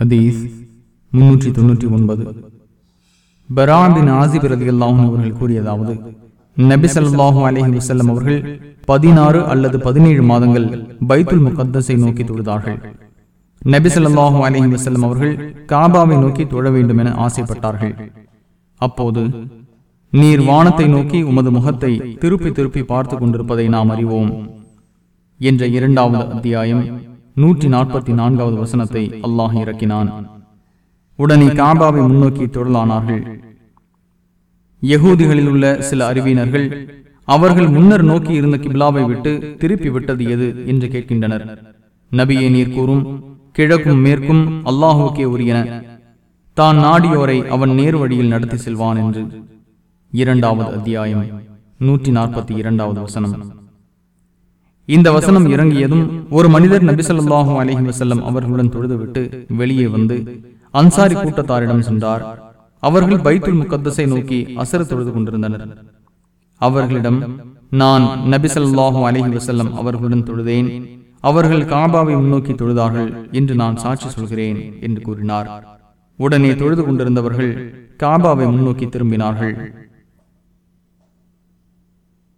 ஹதீஸ் முன்னூற்றி தொன்னூற்றி ஒன்பது. பராபின் ஆசிப் ரதி அவர்கள் கூறியதாவது நபி அலஹி வசல்லம் அவர்கள் பதினாறு அல்லது பதினேழு மாதங்கள் பைத்துல் முகத்தஸை நோக்கி தொழுதார்கள். நபி அலஹி வசல்லம் அவர்கள் காபாவை நோக்கி தொழ வேண்டும் என ஆசைப்பட்டார்கள். அப்போது நீர் வானத்தை நோக்கி உமது முகத்தை திருப்பி திருப்பி பார்த்து கொண்டிருப்பதை நாம் அறிவோம். என்ற இரண்டாவது அத்தியாயம் நூற்றி நாற்பத்தி நான்காவது வசனத்தை அல்லாஹ் இறக்கினான். உடனே காபாவை முன்னோக்கி தொழிலானார்கள் யகூதிகளில் உள்ள சில அறிவியினர்கள் அவர்கள் முன்னர் நோக்கி இருந்த கிப்லாவை விட்டு திருப்பி விட்டது எது என்று கேட்கின்றனர். நபியை நீர் கூறும் கிழக்கும் மேற்கும் அல்லாஹுக்கே உரியன. தான் நாடியோரை அவன் நேர் வழியில் நடத்தி செல்வான் என்று. இரண்டாவது அத்தியாயம் நூற்றி நாற்பத்தி இரண்டாவது வசனம். இந்த வசனம் இறங்கியதும் ஒரு மனிதர் நபி அலஹி வசல்லம் அவர்களுடன் தொழுதுவிட்டு வெளியே வந்து அன்சாரி கூட்டத்தாரிடம் சென்றார். அவர்கள் பைத்துல் முகத்தஸை நோக்கி அசர தொழுது கொண்டிருந்தனர். அவர்களிடம் நான் நபி அலஹி வசல்லம் அவர்களுடன் தொழுதேன். அவர்கள் காபாவை முன்னோக்கி தொழுதார்கள் என்று நான் சாட்சி சொல்கிறேன் என்று கூறினார். உடனே தொழுது கொண்டிருந்தவர்கள் காபாவை முன்னோக்கி திரும்பினார்கள்.